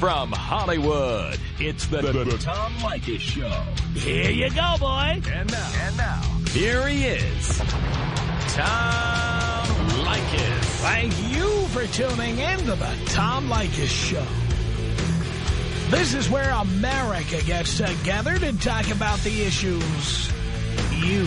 From Hollywood, it's the, the, the Tom Leykis Show. Here you go, boy. And now, and now, here he is, Tom Leykis. Thank you for tuning in to the Tom Leykis Show. This is where America gets together to talk about the issues you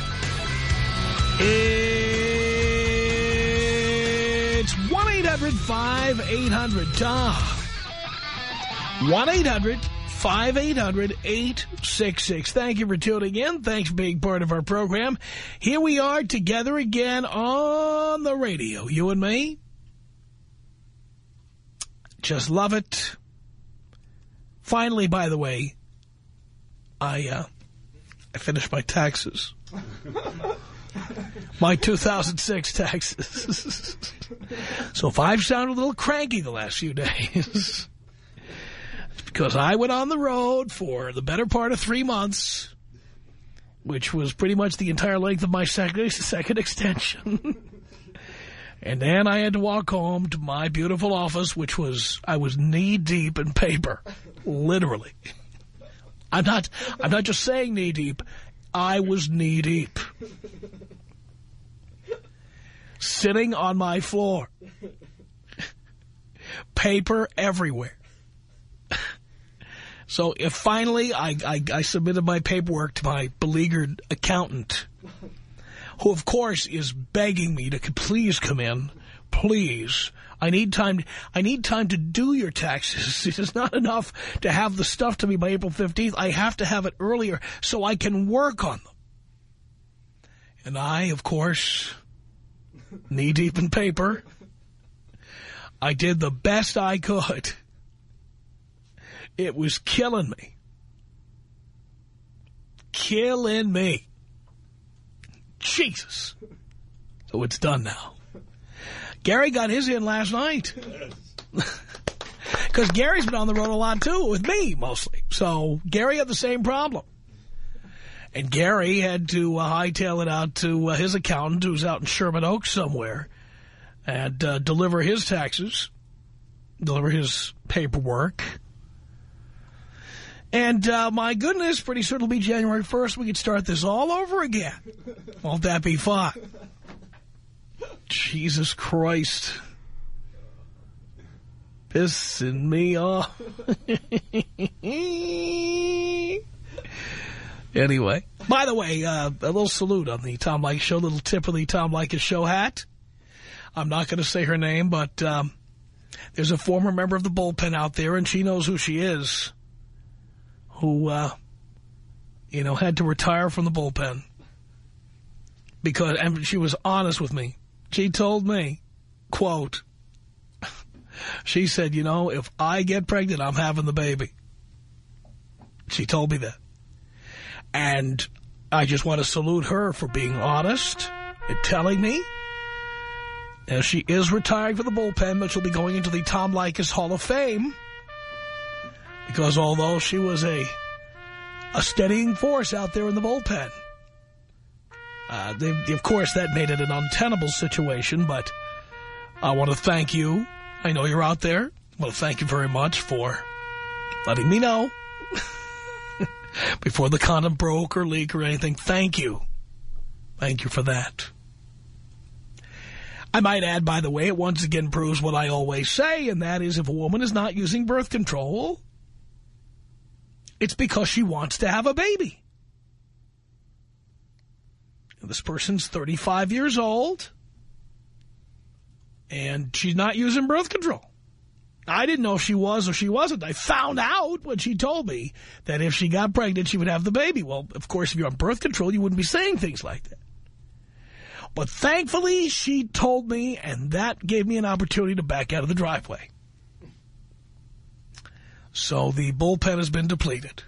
It's 1-800-5800-TOM. 1-800-5800-866. Thank you for tuning in. Thanks for being part of our program. Here we are together again on the radio. You and me. Just love it. Finally, by the way, I, uh, I finished my taxes. my 2006 taxes. so if I've sounded a little cranky the last few days, it's because I went on the road for the better part of three months, which was pretty much the entire length of my second, second extension. and then I had to walk home to my beautiful office, which was, I was knee deep in paper, literally. I'm not, I'm not just saying knee deep. I was knee deep. Sitting on my floor. Paper everywhere. So if finally I, I, I submitted my paperwork to my beleaguered accountant, who of course is begging me to please come in, please. I need time. I need time to do your taxes. It's not enough to have the stuff to me by April 15th. I have to have it earlier so I can work on them. And I, of course, knee deep in paper, I did the best I could. It was killing me. Killing me. Jesus. So it's done now. Gary got his in last night. Because Gary's been on the road a lot, too, with me, mostly. So Gary had the same problem. And Gary had to uh, hightail it out to uh, his accountant, who's out in Sherman Oaks somewhere, and uh, deliver his taxes, deliver his paperwork. And uh, my goodness, pretty soon it'll be January 1st. We can start this all over again. Won't that be fun? Jesus Christ. Pissing me off. anyway, by the way, uh, a little salute on the Tom Leykis Show, little tip of the Tom Leykis Show hat. I'm not going to say her name, but um, there's a former member of the bullpen out there, and she knows who she is, who, uh, you know, had to retire from the bullpen. Because, and she was honest with me. She told me, quote, she said, you know, if I get pregnant, I'm having the baby. She told me that. And I just want to salute her for being honest and telling me. Now, she is retiring from the bullpen, but she'll be going into the Tom Leykis Hall of Fame. Because although she was a, a steadying force out there in the bullpen, uh, they, of course, that made it an untenable situation, but I want to thank you. I know you're out there. To thank you very much for letting me know before the condom broke or leak or anything. Thank you. Thank you for that. I might add, by the way, it once again proves what I always say, and that is if a woman is not using birth control, it's because she wants to have a baby. This person's 35 years old, and she's not using birth control. I didn't know if she was or she wasn't. I found out when she told me that if she got pregnant, she would have the baby. Well, of course, if you're on birth control, you wouldn't be saying things like that. But thankfully, she told me, and that gave me an opportunity to back out of the driveway. So the bullpen has been depleted.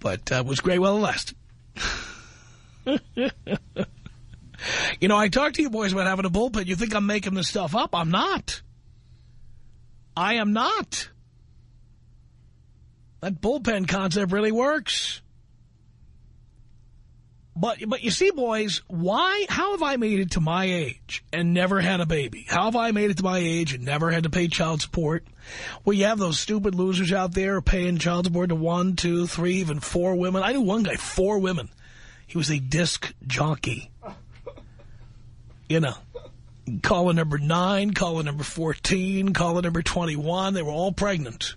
But uh, was great while it lasted. you know, I talk to you boys about having a bullpen. You think I'm making this stuff up. I'm not. I am not. That bullpen concept really works. But but you see, boys, why? How have I made it to my age and never had a baby? How have I made it to my age and never had to pay child support? Well, you have those stupid losers out there paying child support to one, two, three, even four women. I knew one guy, four women. He was a disc jockey. You know, caller number nine, caller number 14, caller number 21. They were all pregnant.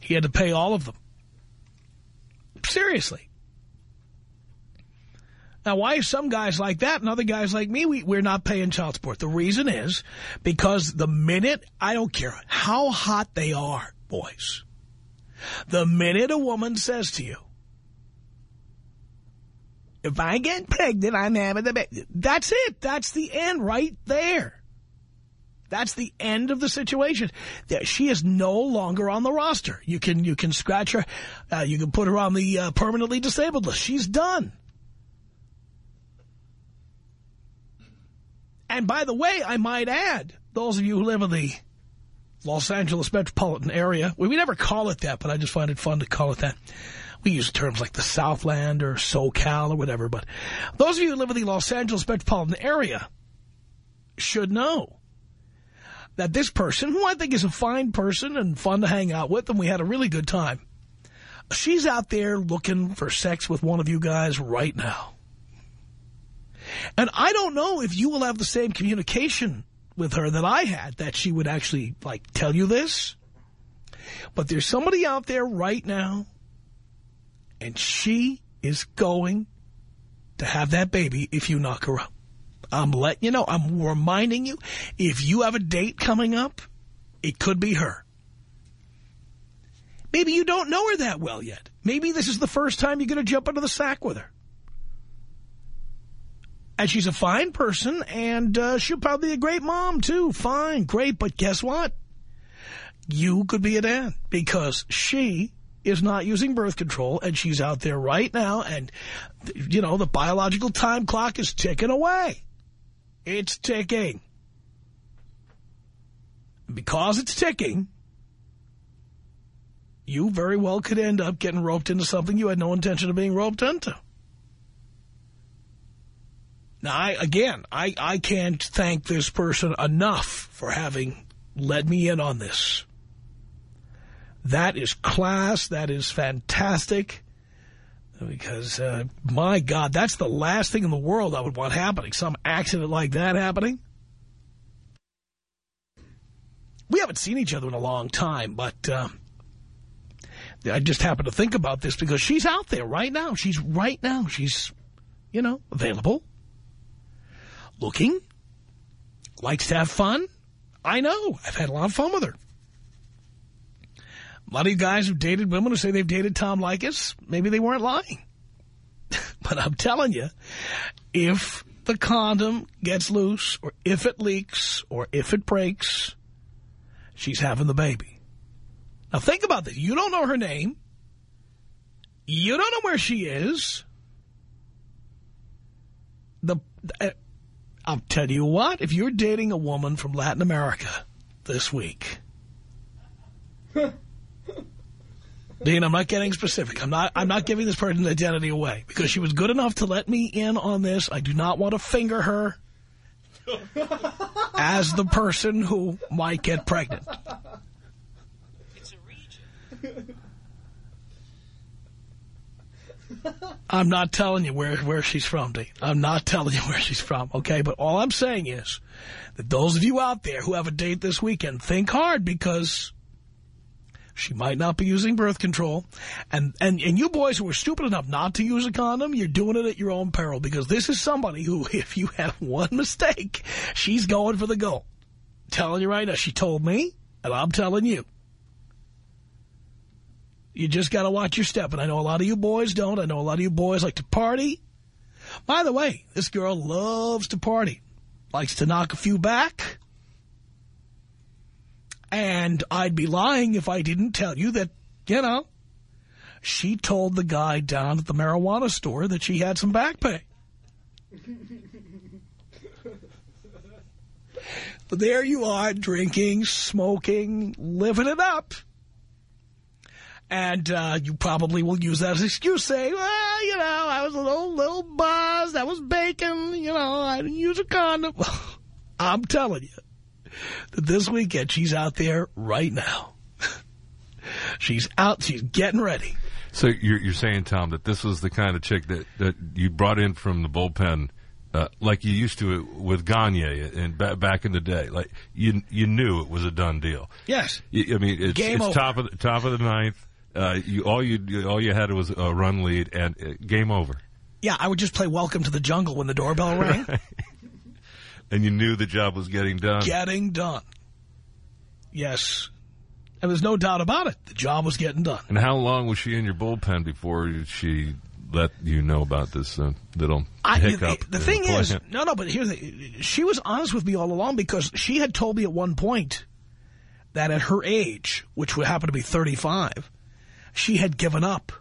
He had to pay all of them. Seriously. Now, why some guys like that and other guys like me, we, we're not paying child support? The reason is because the minute, I don't care how hot they are, boys, the minute a woman says to you, if I get pregnant, I'm having the baby. That's it. That's the end right there. That's the end of the situation. She is no longer on the roster. You can you can scratch her. Uh, you can put her on the uh, permanently disabled list. She's done. And by the way, I might add, those of you who live in the Los Angeles metropolitan area, we, we never call it that, but I just find it fun to call it that. We use terms like the Southland or SoCal or whatever, but those of you who live in the Los Angeles metropolitan area should know that this person, who I think is a fine person and fun to hang out with, and we had a really good time, she's out there looking for sex with one of you guys right now. And I don't know if you will have the same communication with her that I had, that she would actually, like, tell you this. But there's somebody out there right now, and she is going to have that baby if you knock her up. I'm letting you know. I'm reminding you, if you have a date coming up, it could be her. Maybe you don't know her that well yet. Maybe this is the first time you're going to jump into the sack with her. And she's a fine person, and uh, she'll probably be a great mom, too. Fine, great, but guess what? You could be a dad because she is not using birth control, and she's out there right now, and, you know, the biological time clock is ticking away. It's ticking. Because it's ticking, you very well could end up getting roped into something you had no intention of being roped into. Now, I, again, I, I can't thank this person enough for having led me in on this. That is class. That is fantastic. Because, uh, my God, that's the last thing in the world I would want happening. Some accident like that happening. We haven't seen each other in a long time, but uh, I just happened to think about this because she's out there right now. She's right now. She's, you know, available looking, likes to have fun. I know. I've had a lot of fun with her. A lot of you guys have dated women who say they've dated Tom Leykis. Maybe they weren't lying. but I'm telling you, if the condom gets loose, or if it leaks, or if it breaks, she's having the baby. Now think about this. You don't know her name. You don't know where she is. The uh, I'll tell you what, if you're dating a woman from Latin America this week, Dean, I'm not getting specific. I'm not I'm not giving this person's identity away because she was good enough to let me in on this. I do not want to finger her as the person who might get pregnant. It's a region. I'm not telling you where, where she's from, Dean. I'm not telling you where she's from, okay? But all I'm saying is that those of you out there who have a date this weekend, think hard because she might not be using birth control. And, and, and you boys who are stupid enough not to use a condom, you're doing it at your own peril because this is somebody who, if you have one mistake, she's going for the goal. telling you right now, she told me, and I'm telling you. You just got to watch your step. And I know a lot of you boys don't. I know a lot of you boys like to party. By the way, this girl loves to party, likes to knock a few back. And I'd be lying if I didn't tell you that, you know, she told the guy down at the marijuana store that she had some back pay. but there you are, drinking, smoking, living it up. And uh, you probably will use that as an excuse, say, well, you know, I was a little, little buzzed, I was baking, you know, I didn't use a condom. I'm telling you that this weekend she's out there right now. she's out, she's getting ready. So you're, you're saying, Tom, that this was the kind of chick that, that you brought in from the bullpen uh, like you used to with Gagne and ba back in the day. Like you you knew it was a done deal. Yes. You, I mean, it's, Game it's over. top of the, top of the ninth. Uh, you all you all you had was a run lead and uh, game over. Yeah, I would just play Welcome to the Jungle when the doorbell rang. and you knew the job was getting done. getting done. Yes. And there's no doubt about it. The job was getting done. And how long was she in your bullpen before she let you know about this uh, little I, hiccup? the, the thing is, no, no, but here's the, she was honest with me all along because she had told me at one point that at her age, which would happen to be 35, she had given up,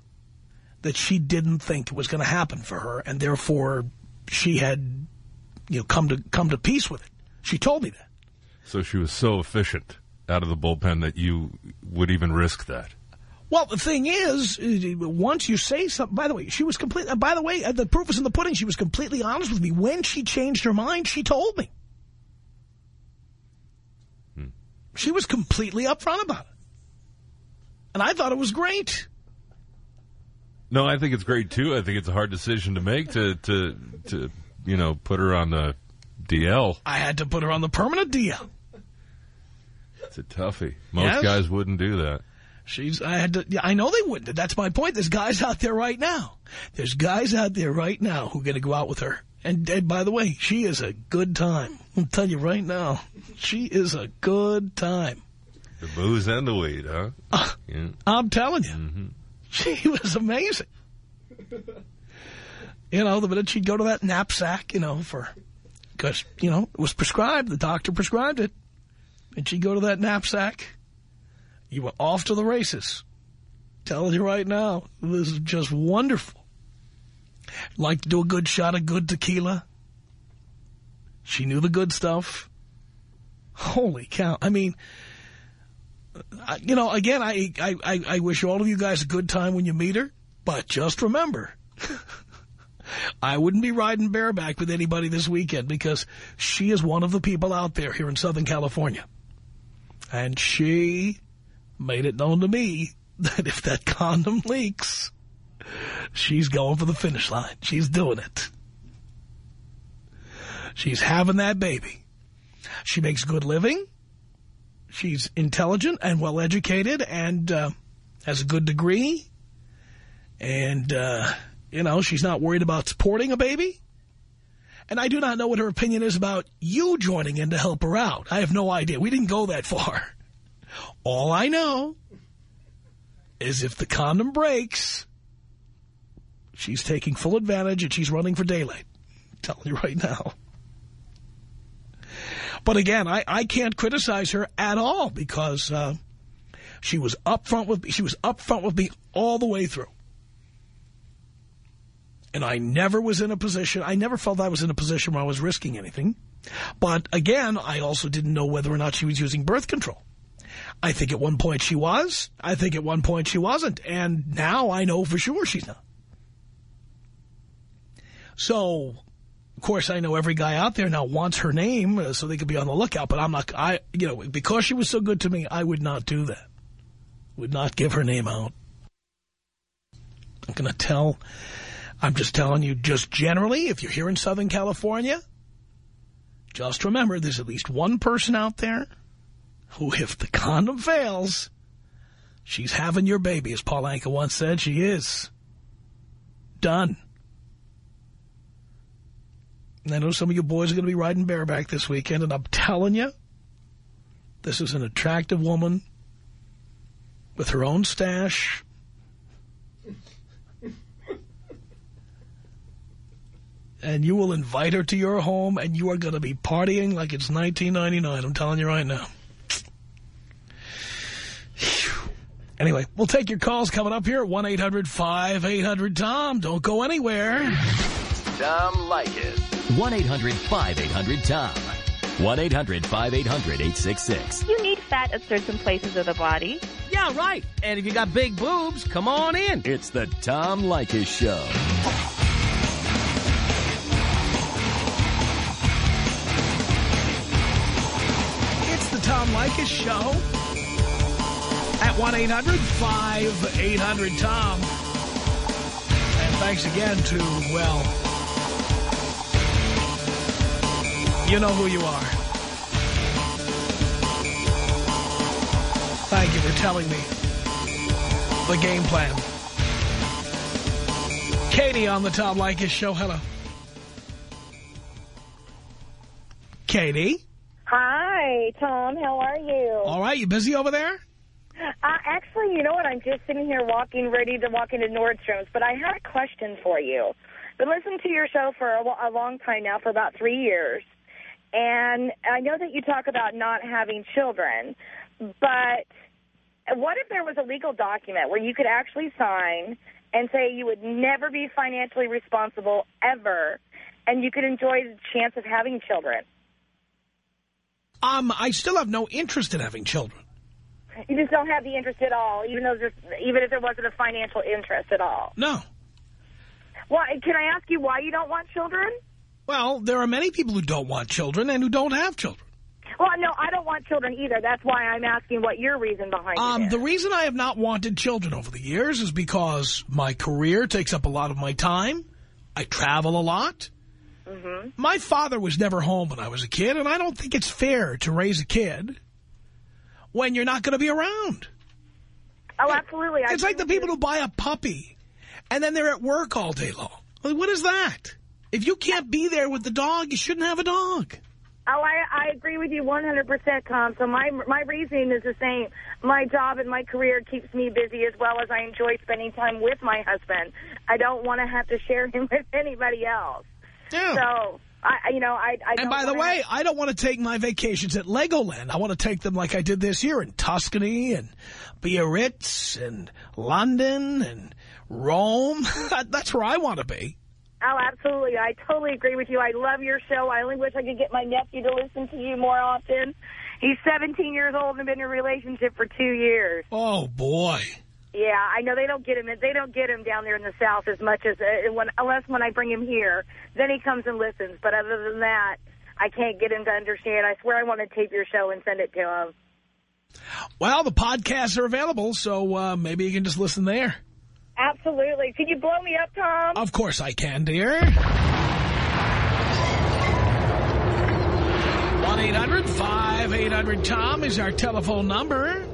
that she didn't think it was going to happen for her, and therefore she had, you know, come to come to peace with it. She told me that. so she was so efficient out of the bullpen that you would even risk that. Well, the thing is, uh, once you say something, by the way, she was completely, by the way, uh, the proof is in the pudding. She was completely honest with me. When she changed her mind, she told me. She was completely upfront about it. And I thought it was great. No, I think it's great too. I think it's a hard decision to make to to to you know put her on the DL. I had to put her on the permanent deal. It's a toughie. Most Yes. guys wouldn't do that. She's, I had to, yeah, I know they wouldn't. That's my point. There's guys out there right now. There's guys out there right now who are going to go out with her. And, and by the way, she is a good time. I'm telling you right now. She is a good time. The booze and the weed, huh? Uh, Yeah. I'm telling you. She was amazing. You know, the minute she'd go to that knapsack, you know, for, because, you know, it was prescribed. The doctor prescribed it. And she'd go to that knapsack. You were off to the races. Telling you right now, this is just wonderful. Like to do a good shot of good tequila. She knew the good stuff. Holy cow. I mean, you know, again, I, I I wish all of you guys a good time when you meet her. But just remember, I wouldn't be riding bareback with anybody this weekend because she is one of the people out there here in Southern California. And she made it known to me that if that condom leaks, she's going for the finish line. She's doing it. She's having that baby. She makes good living. She's intelligent and well-educated and uh, has a good degree. And, uh, you know, she's not worried about supporting a baby. And I do not know what her opinion is about you joining in to help her out. I have no idea. We didn't go that far. All I know is if the condom breaks, she's taking full advantage and she's running for daylight. I'm telling you right now. But again, I, I can't criticize her at all because uh, she was upfront with me. She was upfront with me all the way through. And I never was in a position, I never felt I was in a position where I was risking anything. But again, I also didn't know whether or not she was using birth control. I think at one point she was. I think at one point she wasn't. And now I know for sure she's not. So, of course, I know every guy out there now wants her name uh, so they could be on the lookout. But I'm not, I, you know, because she was so good to me, I would not do that. Would not give her name out. I'm going to tell, I'm just telling you, just generally, if you're here in Southern California, just remember there's at least one person out there who, if the condom fails, she's having your baby, as Paul Anka once said. She is. Done. And I know some of you boys are going to be riding bareback this weekend, and I'm telling you, this is an attractive woman with her own stash. And you will invite her to your home, and you are going to be partying like it's 1999. I'm telling you right now. Anyway, we'll take your calls coming up here at 1-800-5800-TOM. Don't go anywhere. Tom Leykis. 1-800-5800-TOM. 1-800-5800-866. You need fat at certain places of the body. Yeah, right. And if you got big boobs, come on in. It's the Tom Leykis Show. Tom Leykis Show at 1-800-5800-TOM. And thanks again to, well, you know who you are. Thank you for telling me the game plan. Katie on the Tom Leykis Show. Hello. Katie? Hi, Tom. How are you? All right, you busy over there? Uh, actually, you know what? I'm just sitting here walking, ready to walk into Nordstrom's, but I had a question for you. I've Been listening to your show for a, a long time now, for about three years, and I know that you talk about not having children, but what if there was a legal document where you could actually sign and say you would never be financially responsible ever, and you could enjoy the chance of having children? Um, I still have no interest in having children. You just don't have the interest at all, even though there's, even if there wasn't a financial interest at all. No. Why? Can I ask you why you don't want children? Well, there are many people who don't want children and who don't have children. Well, no, I don't want children either. That's why I'm asking what your reason behind Um, it is. the reason I have not wanted children over the years is because my career takes up a lot of my time. I travel a lot. Mm-hmm. My father was never home when I was a kid, and I don't think it's fair to raise a kid when you're not going to be around. oh, absolutely. I It's like the people who buy a puppy, and then they're at work all day long. Like, What is that? If you can't be there with the dog, you shouldn't have a dog. Oh, I, I agree with you 100%, Tom. So my my reasoning is the same. My job and my career keeps me busy as well as I enjoy spending time with my husband. I don't want to have to share him with anybody else. Yeah. So, I, you know, I, I And by the way, I don't want to take my vacations at Legoland. I want to take them like I did this year in Tuscany and Biarritz and London and Rome. That's where I want to be. Oh, absolutely. I totally agree with you. I love your show. I only wish I could get my nephew to listen to you more often. He's 17 years old and been in a relationship for two years. Oh, boy. Yeah, I know they don't get him. They don't get him down there in the South as much as uh, when, unless when I bring him here, then he comes and listens. But other than that, I can't get him to understand. I swear I want to tape your show and send it to him. Well, the podcasts are available, so uh, maybe you can just listen there. Absolutely. Can you blow me up, Tom? Of course I can, dear. 1-800-5800-TOM is our telephone number.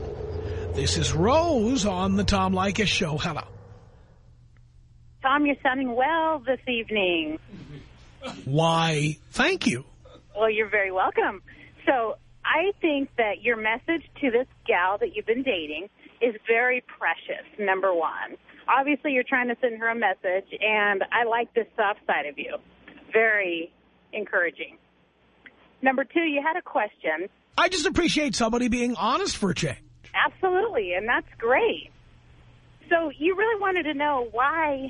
This is Rose on the Tom Leykis Show. Hello. Tom, you're sounding well this evening. Why, thank you. Well, you're very welcome. So I think that your message to this gal that you've been dating is very precious, number one. Obviously, you're trying to send her a message, and I like this soft side of you. Very encouraging. Number two, you had a question. I just appreciate somebody being honest for a change. Absolutely, and that's great. So you really wanted to know why,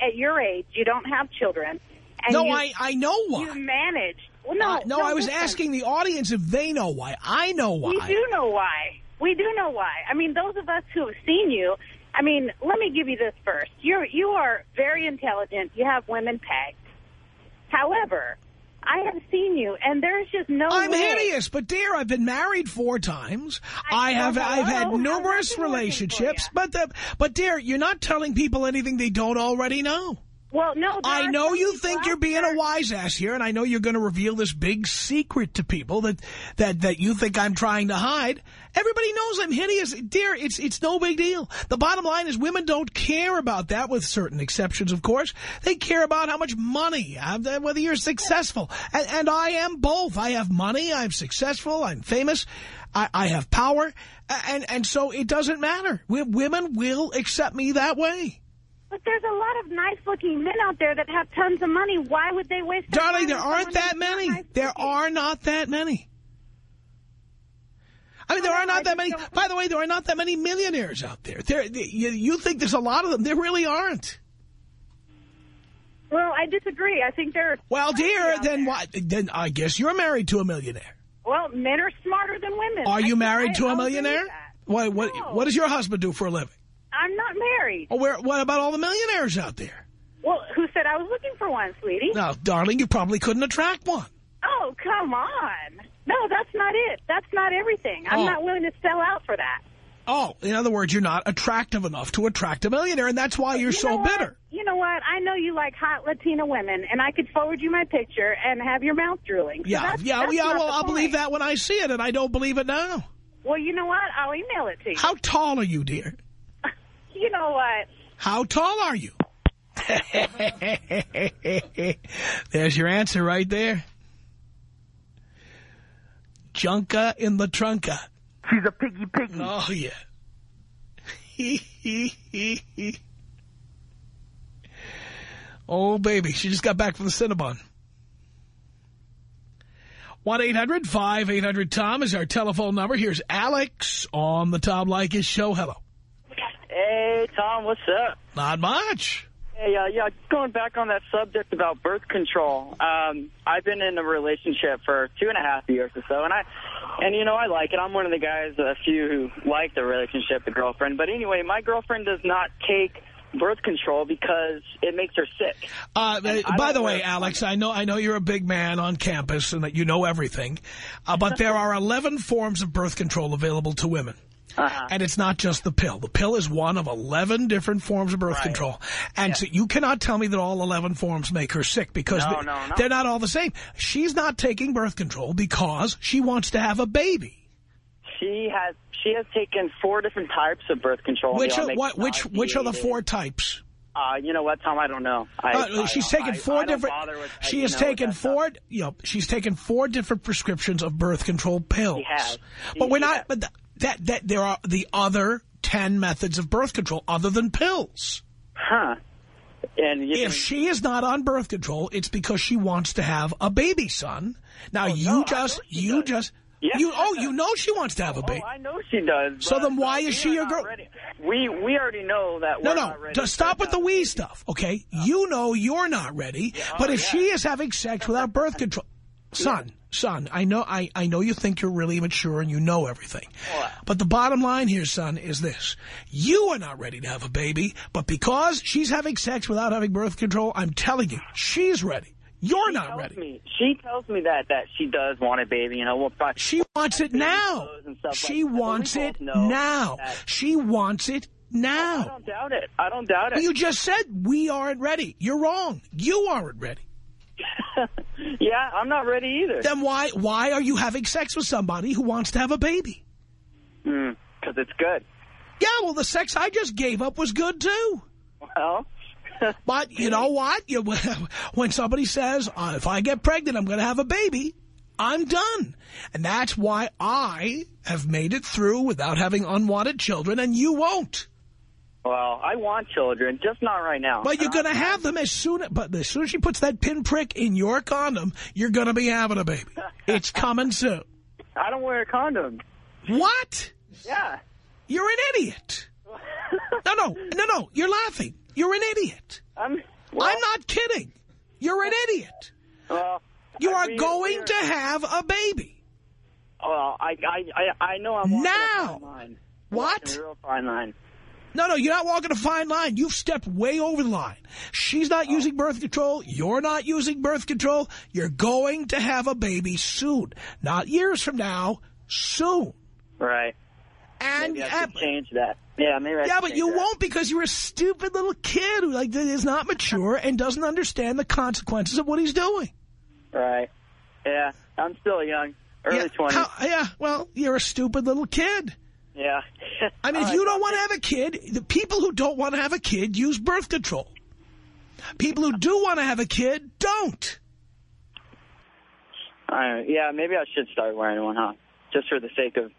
at your age, you don't have children. And no, you, I, I know why. You why. managed. Well, no, Uh, no, I was listen. asking the audience if they know why. I know why. We do know why. We do know why. I mean, those of us who have seen you. I mean, let me give you this first. You're you are very intelligent. You have women pegged. However, I have seen you, and there's just no I'm way. hideous, but dear, I've been married four times. I I, have I've had numerous how's that working for relationships, but the, but dear, you're not telling people anything they don't already know. Well, no, I know you think you're being there- a wise ass here, and I know you're going to reveal this big secret to people that that that you think I'm trying to hide. Everybody knows I'm hideous, dear. It's it's no big deal. The bottom line is women don't care about that, with certain exceptions, of course. They care about how much money, you have, whether you're successful, and, and I am both. I have money. I'm successful. I'm famous. I, I have power, and and so it doesn't matter. We, women will accept me that way. But there's a lot of nice-looking men out there that have tons of money. Why would they waste their Darling, there aren't that many. nice There are not that many. I mean, there are not that many. By the way, there are not that many millionaires out there. There, you, you think there's a lot of them. There really aren't. Well, I disagree. I think there are... Well, dear, then what? Then I guess you're married to a millionaire. Well, men are smarter than women. Are you think married I- to a I'll agree with millionaire? What, what, No. what does your husband do for a living? I'm not married. Oh, where, what about all the millionaires out there? Well, who said I was looking for one, sweetie? Now, darling, you probably couldn't attract one. Oh, come on. No, that's not it. That's not everything. I'm Oh. not willing to sell out for that. Oh, in other words, you're not attractive enough to attract a millionaire, and that's why you're You so bitter. You know what? I know you like hot Latina women, and I could forward you my picture and have your mouth drooling. So Yeah, that's- yeah, that's yeah. Well, I'll point. believe that when I see it, and I don't believe it now. Well, you know what? I'll email it to you. How tall are you, dear? You know what? How tall are you? There's your answer right there. Junka in the trunka. She's a piggy piggy. Oh, yeah. oh, baby. She just got back from the Cinnabon. 1-800-5800-TOM is our telephone number. Here's Alex on the Tom Leykis show. Hello. Hey, Tom, what's up? Not much. Hey, uh, yeah, going back on that subject about birth control. Um, I've been in a relationship for two and a half years or so, and I, and you know, I like it. I'm one of the guys, a few who like the relationship, the girlfriend. But anyway, my girlfriend does not take birth control because it makes her sick. Uh, by the way, Alex, I know I know you're a big man on campus and that you know everything, uh, but there are 11 forms of birth control available to women. Uh-huh. And it's not just the pill. The pill is one of 11 different forms of birth Right. control. And so you cannot tell me that all 11 forms make her sick because No, they, no, no. they're not all the same. She's not taking birth control because she wants to have a baby. She has she has taken four different types of birth control. Which are, what, which, which are the four types? Uh, you know what, Tom? I don't know. I, Uh, I she's don't- taken I- four I don't different. with, she has taken with that four. You know, she's taken four different prescriptions of birth control pills. She has. But we're She not. But th- that that there are the other ten methods of birth control other than pills. Huh. And you If she is not on birth control, it's because she wants to have a baby son. Now you Oh, no, just you does. just Yeah. you oh you know she wants to have a baby. Oh, I know she does. So then why is she your girl- ready. We we already know that. No, we're no. not ready Just stop with the we stuff, okay? You know you're not ready. but oh, if yeah. she is having sex without birth control, son, son, I know, I, I know you think you're really mature and you know everything. But the bottom line here, son, is this: you are not ready to have a baby, but because she's having sex without having birth control, I'm telling you, she's ready. You're She not tells ready. Me, she tells me that that she does want a baby. You know, we'll probably, She wants it now. clothes and stuff She like wants it now. She wants it now. I don't doubt it. I don't doubt it. Well, you just said we aren't ready. You're wrong. You aren't ready. yeah, I'm not ready either. Then why why are you having sex with somebody who wants to have a baby? Because Hmm, it's good. Yeah, well, the sex I just gave up was good, too. Well, But you know what? You, when somebody says, uh, if I get pregnant, I'm going to have a baby, I'm done. And that's why I have made it through without having unwanted children, and you won't. Well, I want children, just not right now. But you're going to have them as soon but as soon as she puts that pinprick in your condom, you're going to be having a baby. It's coming soon. I don't wear a condom. What? Yeah. You're an idiot. No, no, no, no. You're laughing. You're an idiot. I'm. Well, I'm not kidding. You're an idiot. Well, You I are going to have a baby. Well, I, I, I, I know I'm Now. a fine line. What? Real fine line. No, no, you're not walking a fine line. You've stepped way over the line. She's not oh. using birth control. You're not using birth control. You're going to have a baby soon. Not years from now, soon. Right. And Maybe I should change that. Yeah, maybe I Yeah, but you that. won't because you're a stupid little kid who like is not mature and doesn't understand the consequences of what he's doing. Right. Yeah, I'm still young. Early yeah, 20s. how- yeah, well, you're a stupid little kid. Yeah. I mean, if you don't want to have a kid, the people who don't want to have a kid use birth control. People who do want to have a kid don't. right, yeah, maybe I should start wearing one, huh? Just for the sake of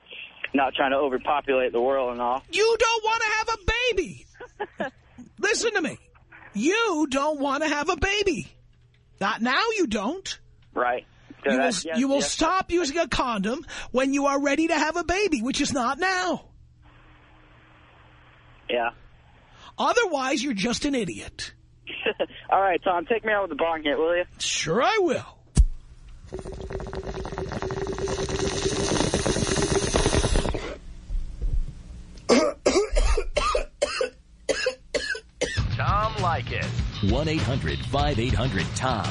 not trying to overpopulate the world and all. You don't want to have a baby. Listen to me. You don't want to have a baby. Not now you don't. Right. You will, Yes, you will yes. stop using a condom when you are ready to have a baby, which is not now. Yeah. Otherwise, you're just an idiot. All right, Tom, take me out with the bong hit, will you? Sure I will. Tom Leykis. 1-800-5800-TOM.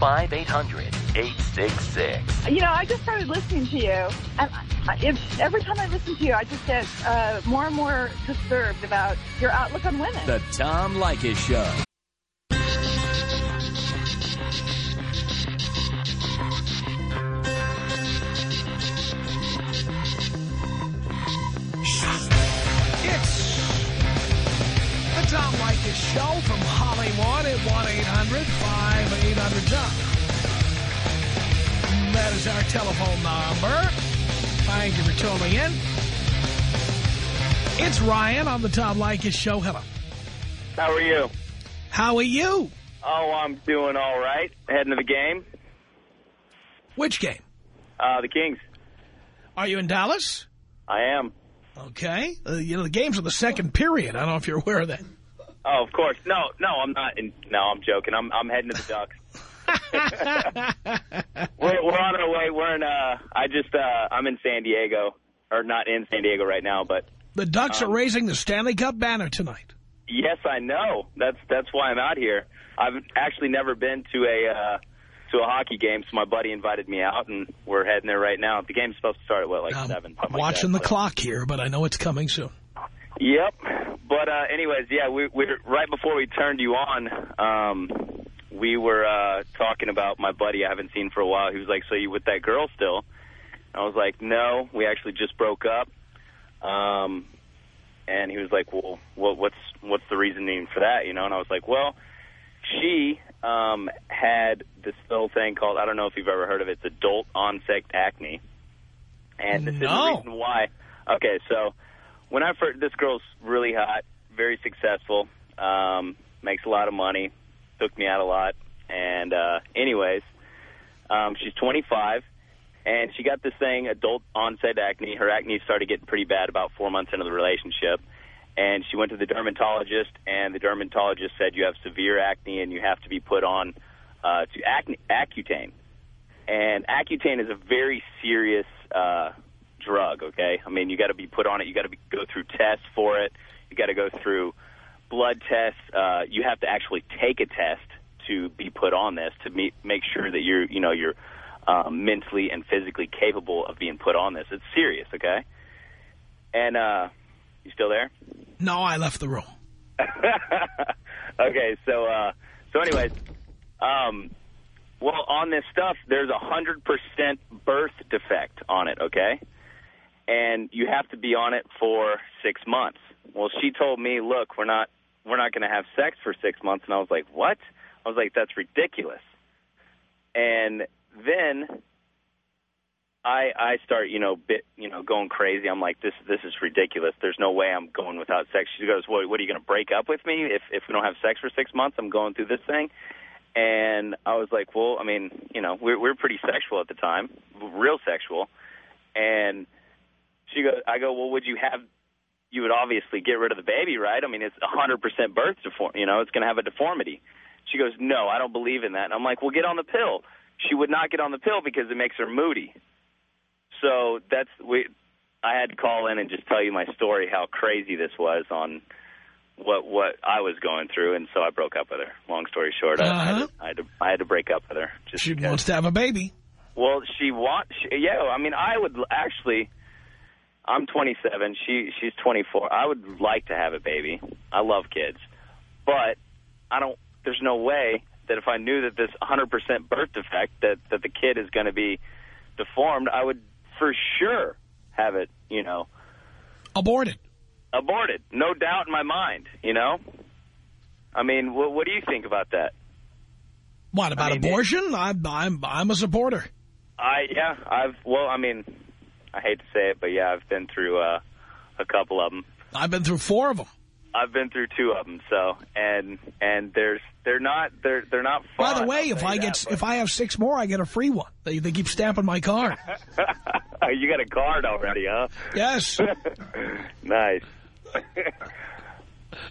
1-800-5800-866. You know, I just started listening to you, and I, I- if, every time I listen to you, I just get uh, more and more disturbed about your outlook on women. The Tom Leykis Show. That is our telephone number. Thank you for tuning in. It's Ryan on the Tom Leykis Show. Hello. How are you? How are you? Oh, I'm doing all right. Heading to the game. Which game? Uh, the Kings. Are you in Dallas? I am. Okay. Uh, you know, the game's in the second period. I don't know if you're aware of that. Oh, of course. No, no, I'm not. In, no, I'm joking. I'm I'm heading to the Ducks. We're, we're on our way. We're in. Uh, I just. Uh, I'm in San Diego, or not in San Diego right now, but The Ducks Um, are raising the Stanley Cup banner tonight. yes, I know. That's that's why I'm out here. I've actually never been to a uh, to a hockey game, so my buddy invited me out, and we're heading there right now. The game's supposed to start at what, like I'm seven? like watching that, the so- clock here, but I know it's coming soon. Yep. But uh, anyways, yeah, we we're right before we turned you on, um, we were uh, talking about my buddy I haven't seen for a while. He was like, "So you with that girl still?" I was like, "No, we actually just broke up." Um, and he was like, "Well, what, what's what's the reasoning for that?" You know, and I was like, "Well, she um, had this little thing called I don't know if you've ever heard of it. It's adult onset acne, and this is the reason why. Okay, so when I first, this girl's really hot, very successful, um, makes a lot of money, took me out a lot, and uh, anyways, um, she's 25, and she got this thing, adult onset acne. Her acne started getting pretty bad about four months into the relationship, and she went to the dermatologist, and the dermatologist said you have severe acne and you have to be put on uh, to acne, Accutane. And Accutane is a very serious uh, drug. Okay, I mean you got to be put on it. You got to go through tests for it. You got to go through blood tests. Uh, you have to actually take a test to be put on this to meet, make sure that you're you know you're um, mentally and physically capable of being put on this. It's serious. Okay, and uh, you still there? No, I left the room. okay, so uh, so anyways, um, well, on this stuff, there's a hundred percent birth defect on it. Okay, and you have to be on it for six months. Well, she told me, look, we're not we're not going to have sex for six months, and I was like, what? I was like, that's ridiculous. And then I I start you know bit you know going crazy. I'm like this this is ridiculous. There's no way I'm going without sex. She goes, what, what are you going to break up with me if if we don't have sex for six months? I'm going through this thing. And I was like, well, I mean, you know, we're we're pretty sexual at the time, real sexual. And she goes, I go, well, would you have? You would obviously get rid of the baby, right? I mean, it's 100% birth deform. You know, it's going to have a deformity. She goes, no, I don't believe in that. And I'm like, well, get on the pill. She would not get on the pill because it makes her moody. So that's we. I had to call in and just tell you my story, how crazy this was on what what I was going through, and so I broke up with her. Long story short, I, I, had, Uh-huh. to, I had to I had to break up with her. Just She because- wants to have a baby. well, she wants. She, yeah, I mean, I would actually. I'm 27. She she's 24. I would like to have a baby. I love kids, but I don't. There's no way that if I knew that this 100% birth defect that that the kid is going to be deformed, I would for sure have it. You know, Aborted. aborted. No doubt in my mind. You know. I mean, what, what do you think about that? What, about I mean, abortion? I'm, I'm, I'm a supporter. I yeah, I've well, I mean, I hate to say it, but yeah, I've been through uh, a couple of them. I've been through four of them. I've been through two of them. So and and there's they're not they're they're not. Fun, By the way, I'll if I that, get if I have six more, I get a free one. They they keep stamping my card. you got a card already, huh? Yes, nice.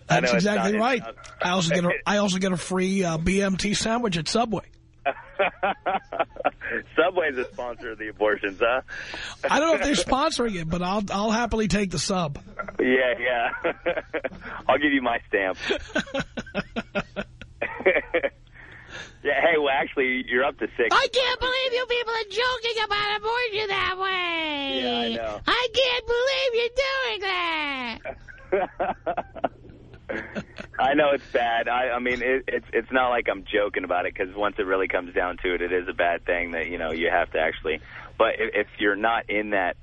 That's exactly right. I also get a I also get a free uh, BMT sandwich at Subway. Subway's a sponsor of the abortions, huh? I don't know if they're sponsoring it, but I'll I'll happily take the sub. Yeah, yeah. I'll give you my stamp. yeah, hey, well, actually, you're up to six. I can't believe you people are joking about abortion that way. Yeah, I know. I can't believe you're doing that. I know it's bad. I, I mean, it, it's it's not like I'm joking about it because once it really comes down to it, it is a bad thing that you know you have to actually. But if, if you're not in that,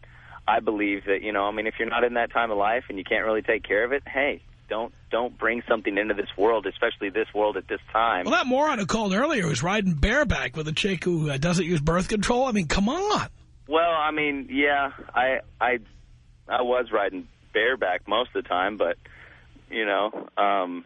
I believe that you know. I mean, if you're not in that time of life and you can't really take care of it, hey, don't don't bring something into this world, especially this world at this time. Well, that moron who called earlier was riding bareback with a chick who uh, doesn't use birth control. I mean, come on. Well, I mean, yeah, I I I was riding bareback most of the time, but you know, um,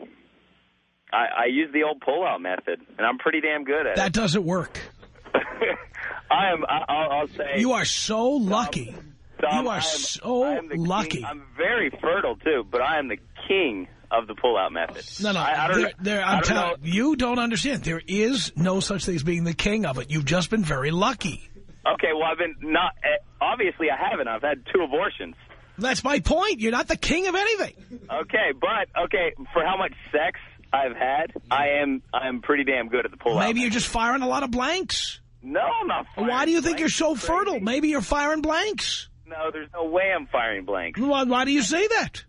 I, I use the old pull-out method, and I'm pretty damn good at That it. That doesn't work. I am. I, I'll, I'll say You are so lucky. Tom, you are am, so the king- lucky. I'm very fertile too, but I am the king of the pull-out method. No, no. I, I don't there, there, I'm telling you, don't understand. There is no such thing as being the king of it. You've just been very lucky. Okay, well, I've been not. eh, Obviously, I haven't. I've had two abortions. That's my point. You're not the king of anything. Okay, but okay, for how much sex I've had, I am I am pretty damn good at the pull-out. Maybe you're just firing a lot of blanks. No, I'm not. Firing Why do you think you're so Crazy. fertile? Maybe you're firing blanks. No, there's no way I'm firing blanks. Why, why do you say that?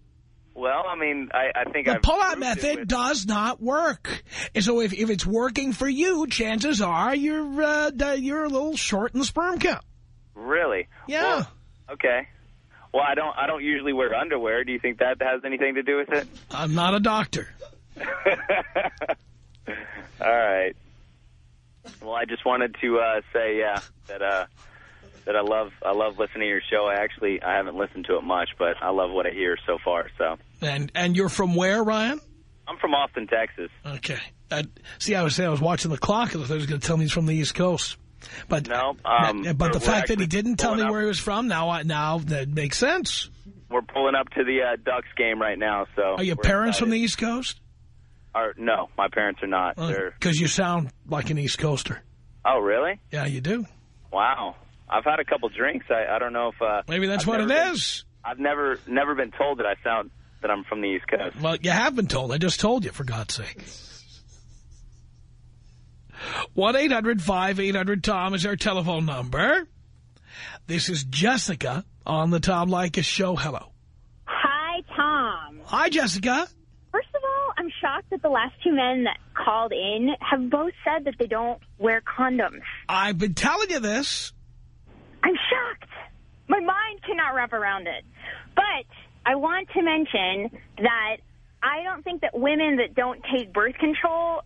Well, I mean, I, I think The pull-out method does not work. And so if, if it's working for you, chances are you're uh, you're a little short in the sperm count. Really? Yeah. Well, okay. Well, I don't. I don't usually wear underwear. Do you think that has anything to do with it? I'm not a doctor. All right. Well, I just wanted to uh, say, yeah, that uh, that I love I love listening to your show. I actually I haven't listened to it much, but I love what I hear so far. So And and you're from where, Ryan? I'm from Austin, Texas. Okay. Uh, see, I was saying I was watching the clock, and I was going to tell me he's from the East Coast. But No, um, but the fact that he didn't tell me where he was from, now now that makes sense. We're pulling up to the uh, Ducks game right now. So Are your parents from the. East Coast? Are, no, my parents are not. Because you sound like an East Coaster. oh really? Yeah, you do. Wow. I've had a couple drinks. I, I don't know if uh, Maybe that's I've what it never is. I've never never been told that I sound that I'm from the East Coast. Well, you have been told. I just told you, for God's sake. 1-800-5800-TOM is our telephone number. This is Jessica on the Tom Leykis show. Hello. Hi, Tom. Hi, Jessica. First of all, I'm shocked that the last two men that called in have both said that they don't wear condoms. I've been telling you this. I'm shocked. My mind cannot wrap around it. But I want to mention that I don't think that women that don't take birth control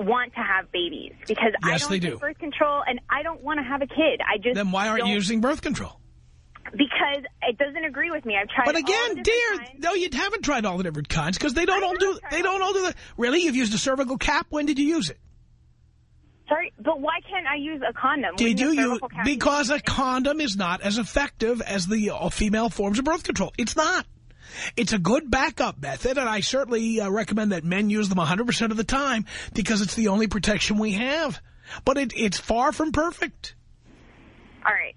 want to have babies because I don't do. birth control and I don't want to have a kid. I just Then why aren't you using birth control? because it doesn't agree with me. I've tried But all again, the dear, kinds. no, you haven't tried all the different kinds because they don't all do. They don't all do the. Really, you've used a cervical cap. When did you use it? Sorry, but why can't I use a condom? Did you? You because a condom is not as effective as the female forms of birth control. It's not. It's a good backup method, and I certainly uh, recommend that men use them 100% of the time because it's the only protection we have. But it, it's far from perfect. All right.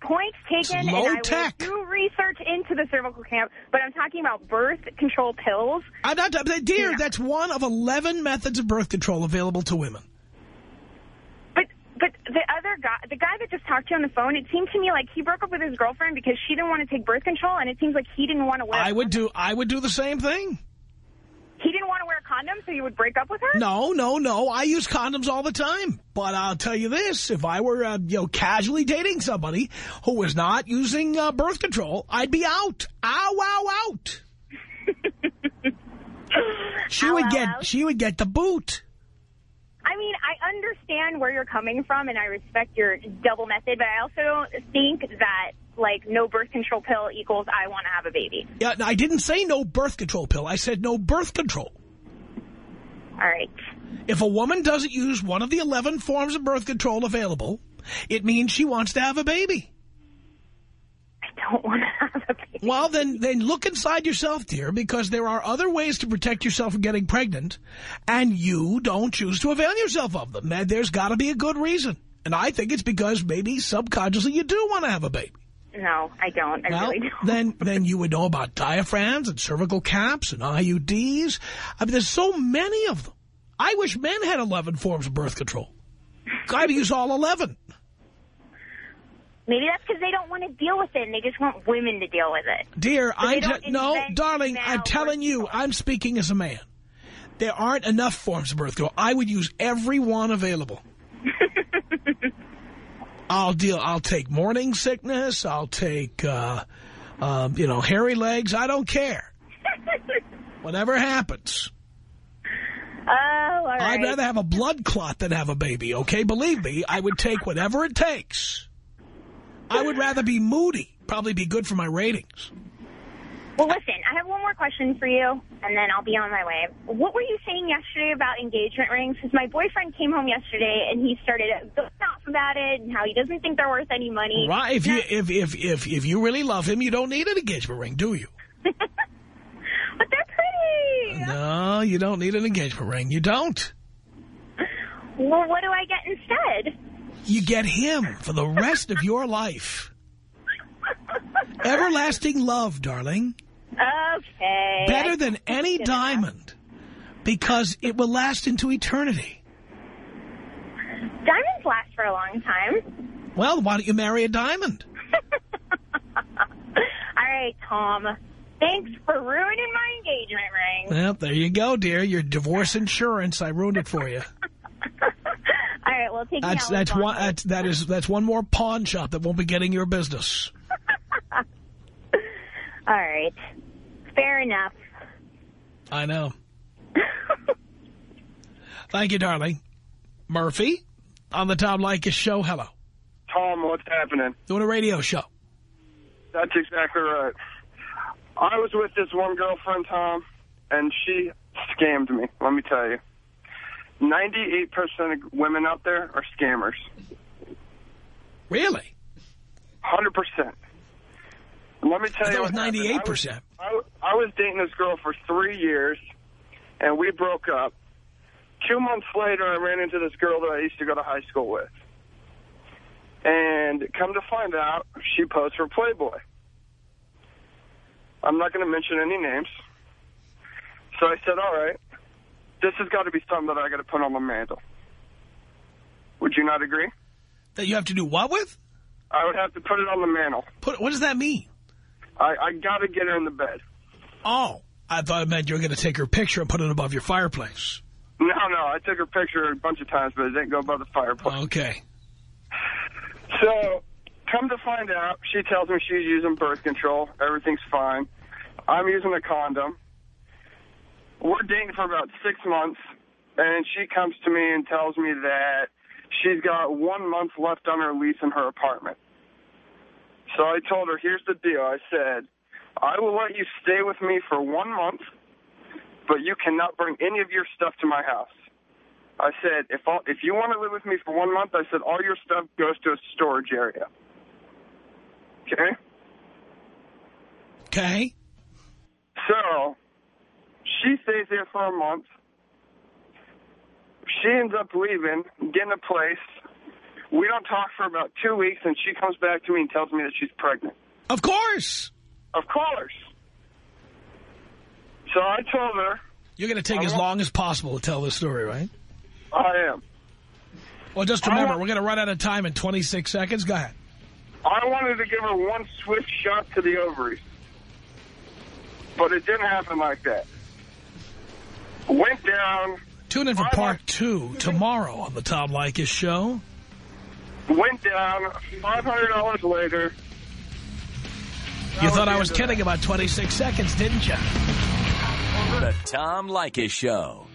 Points taken, and I tech. will do research into the cervical cap, but I'm talking about birth control pills. I'm not, dear, that's one of 11 methods of birth control available to women. But the other guy, the guy that just talked to you on the phone, it seemed to me like he broke up with his girlfriend because she didn't want to take birth control, and it seems like he didn't want to wear. I would do. I would do the same thing. He didn't want to wear a condom, so you would break up with her. No, no, no. I use condoms all the time. But I'll tell you this, if I were, uh, you know, casually dating somebody who was not using uh, birth control, I'd be out. Ow, ow, out. she Ow, would ow, get, out? she would get the boot. I mean, I understand where you're coming from, and I respect your double method, but I also don't think that like no birth control pill equals I want to have a baby. Yeah, I didn't say no birth control pill. I said no birth control. All right. If a woman doesn't use one of the 11 forms of birth control available, it means she wants to have a baby. I don't want to have a baby. Well, then, then look inside yourself, dear, because there are other ways to protect yourself from getting pregnant, and you don't choose to avail yourself of them. And There's got to be a good reason. And I think it's because maybe subconsciously you do want to have a baby. No, I don't. I well, really don't. then then you would know about diaphragms and cervical caps and IUDs. I mean, there's so many of them. I wish men had 11 forms of birth control. I'd use all 11. Maybe that's because they don't want to deal with it, and they just want women to deal with it. Dear, So I'm don't te- no, darling, I'm telling you, I'm speaking as a man. There aren't enough forms of birth control. I would use every one available. I'll deal. I'll take morning sickness. I'll take, uh, um, you know, hairy legs. I don't care. Whatever happens. Oh, all right. I'd rather have a blood clot than have a baby, okay? Believe me, I would take whatever it takes. I would rather be moody. Probably be good for my ratings. Well, listen, I have one more question for you, and then I'll be on my way. What were you saying yesterday about engagement rings? Because my boyfriend came home yesterday, and he started going off about it and how he doesn't think they're worth any money. Right? If you if if if if you really love him, you don't need an engagement ring, do you? but they're pretty. No, you don't need an engagement ring. You don't. Well, what do I get instead? You get him for the rest of your life. Everlasting love, darling. Okay. Better than any diamond. Because it will last into eternity. Diamonds last for a long time. Well, why don't you marry a diamond? All right, Tom. Thanks for ruining my engagement ring. Well, there you go, dear. Your divorce insurance. I ruined it for you. All right, well, take That's me out that's one that's, that is that's one more pawn shop that won't be getting your business. All right. Fair enough. I know. Thank you, darling. Murphy on the Tom Leykis show. Hello. Tom, what's happening? Doing a radio show. That's exactly right. I was with this one girlfriend, Tom, and she scammed me, let me tell you. 98% of women out there are scammers. Really? 100%. Let me tell I you it was 98%. I was, I was dating this girl for three years, and we broke up. Two months later, I ran into this girl that I used to go to high school with. And come to find out, she posed for Playboy. I'm not going to mention any names. So I said, all right, this has got to be something that I got to put on the mantle. Would you not agree? That you have to do what with? I would have to put it on the mantle. Put what does that mean? I, I got to get her in the bed. Oh, I thought it meant you were going to take her picture and put it above your fireplace. No, no, I took her picture a bunch of times, but it didn't go above the fireplace. Okay. So, come to find out, she tells me she's using birth control. Everything's fine. I'm using a condom. We're dating for about six months, and she comes to me and tells me that she's got one month left on her lease in her apartment. So I told her, here's the deal. I said, I will let you stay with me for one month, but you cannot bring any of your stuff to my house. I said, if all, if you want to live with me for one month, I said, all your stuff goes to a storage area. Okay? Okay. So, she stays there for a month. She ends up leaving, getting a place. We don't talk for about two weeks, and she comes back to me and tells me that she's pregnant. Of course. Of course. So I told her, You're going to take I as long as possible to tell this story, right? I am. Well, just remember, we're going to run out of time in 26 seconds. Go ahead. I wanted to give her one swift shot to the ovaries. But it didn't happen like that. Went down, Tune in for part two tomorrow on the Tom Leykis show. went down, $500 later. You thought I was kidding about 26 seconds, didn't you? The Tom Leykis Show.